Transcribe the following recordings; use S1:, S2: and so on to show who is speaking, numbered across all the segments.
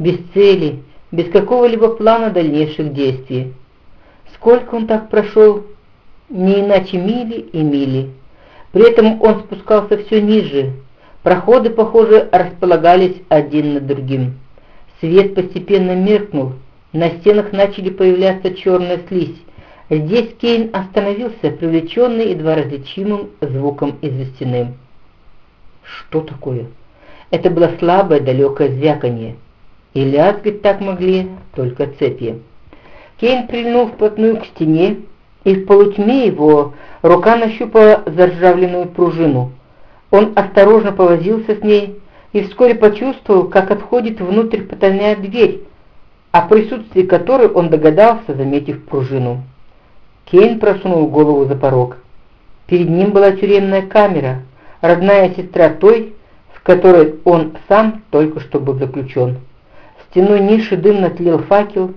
S1: без цели, без какого-либо плана дальнейших действий. Сколько он так прошел? Не иначе мили и мили. При этом он спускался все ниже. Проходы, похоже, располагались один над другим. Свет постепенно меркнул, на стенах начали появляться черная слизь. Здесь Кейн остановился, привлеченный едва различимым звуком из-за стены. Что такое? Это было слабое далекое звяканье. И лязгать так могли только цепи. Кейн прильнул вплотную к стене, и в полутьме его рука нащупала заржавленную пружину. Он осторожно повозился с ней и вскоре почувствовал, как отходит внутрь потайная дверь, о присутствии которой он догадался, заметив пружину. Кейн просунул голову за порог. Перед ним была тюремная камера, родная сестра той, в которой он сам только что был заключен. Стеной ниши дымно тлел факел,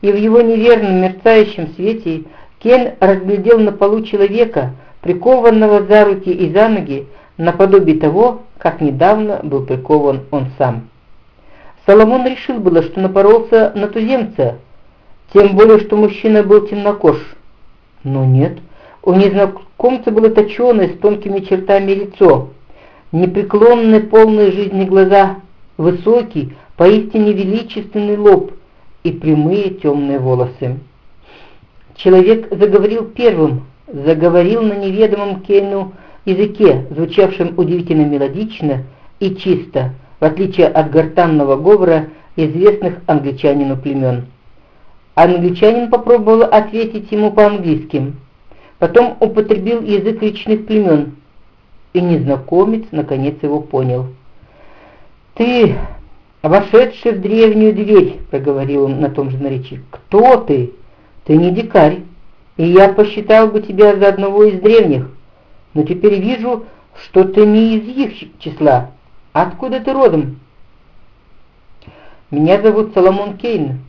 S1: и в его неверном мерцающем свете Кен разглядел на полу человека, прикованного за руки и за ноги, наподобие того, как недавно был прикован он сам. Соломон решил было, что напоролся на туземца, тем более, что мужчина был темнокож. Но нет, у незнакомца было точеное с тонкими чертами лицо, непреклонные полные жизни глаза, высокий, поистине величественный лоб и прямые темные волосы. Человек заговорил первым, заговорил на неведомом Кейну языке, звучавшем удивительно мелодично и чисто, в отличие от гортанного говора известных англичанину племен. Англичанин попробовал ответить ему по-английски, потом употребил язык личных племен, и незнакомец наконец его понял. «Ты, вошедший в древнюю дверь», — проговорил он на том же наречии, — «кто ты? Ты не дикарь, и я посчитал бы тебя за одного из древних, но теперь вижу, что ты не из их числа. Откуда ты родом?» «Меня зовут Соломон Кейн,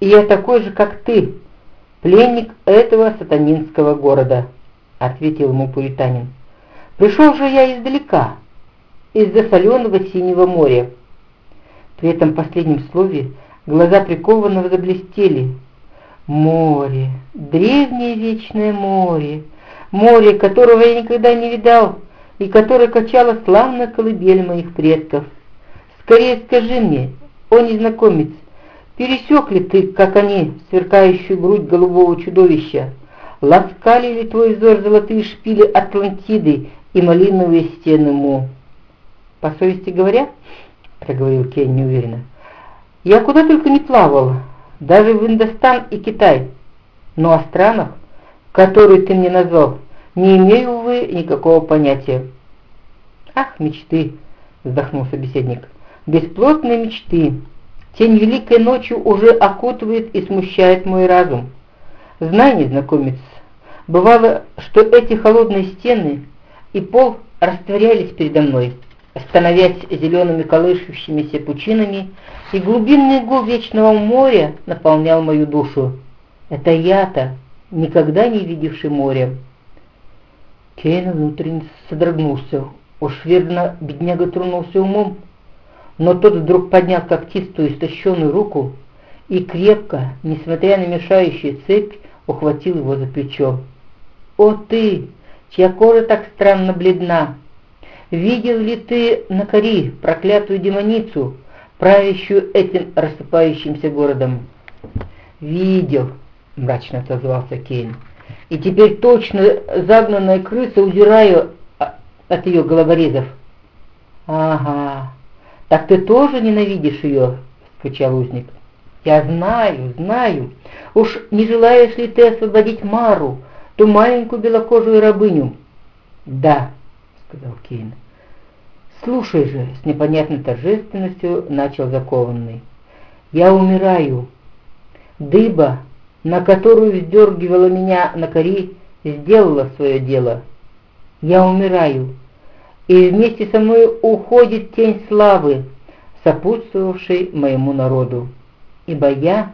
S1: и я такой же, как ты, пленник этого сатанинского города», — ответил ему пуританин. «Пришел же я издалека, из-за соленого синего моря». При этом последнем слове глаза прикованного заблестели. «Море, древнее вечное море!» море, которого я никогда не видал, и которое качало славно колыбель моих предков. Скорее скажи мне, о незнакомец, пересек ли ты, как они, сверкающую грудь голубого чудовища? Ласкали ли твой взор золотые шпили Атлантиды и малиновые стены Му? По совести говоря, проговорил Кен неуверенно, я куда только не плавал, даже в Индостан и Китай, но о странах, который ты мне назвал, не имею, увы, никакого понятия». «Ах, мечты!» — вздохнул собеседник. «Бесплотные мечты. Тень великой ночью уже окутывает и смущает мой разум. Знай, незнакомец, бывало, что эти холодные стены и пол растворялись передо мной, становясь зелеными колышущимися пучинами, и глубинный гул вечного моря наполнял мою душу. Это я-то, никогда не видевший моря. Кейн внутренне содрогнулся. Уж верно, бедняга тронулся умом. Но тот вдруг поднял когтистую истощенную руку и крепко, несмотря на мешающую цепь, ухватил его за плечо. «О ты, чья кожа так странно бледна! Видел ли ты на кори проклятую демоницу, правящую этим рассыпающимся городом?» «Видел», — мрачно отозвался Кейн. «И теперь точно загнанная крыса удираю от ее головорезов». «Ага, так ты тоже ненавидишь ее?» — скричал узник. «Я знаю, знаю. Уж не желаешь ли ты освободить Мару, ту маленькую белокожую рабыню?» «Да», — сказал Кейн. «Слушай же», — с непонятной торжественностью начал закованный. «Я умираю. Дыба на которую вздергивала меня на кори, сделала свое дело. Я умираю, и вместе со мной уходит тень славы, сопутствовавшей моему народу. Ибо я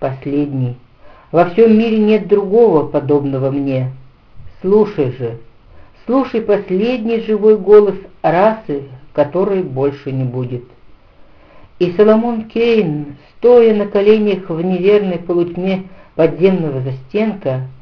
S1: последний. Во всем мире нет другого, подобного мне. Слушай же, слушай последний живой голос расы, которой больше не будет. И Соломон Кейн, стоя на коленях в неверной полутьме подземного застенка,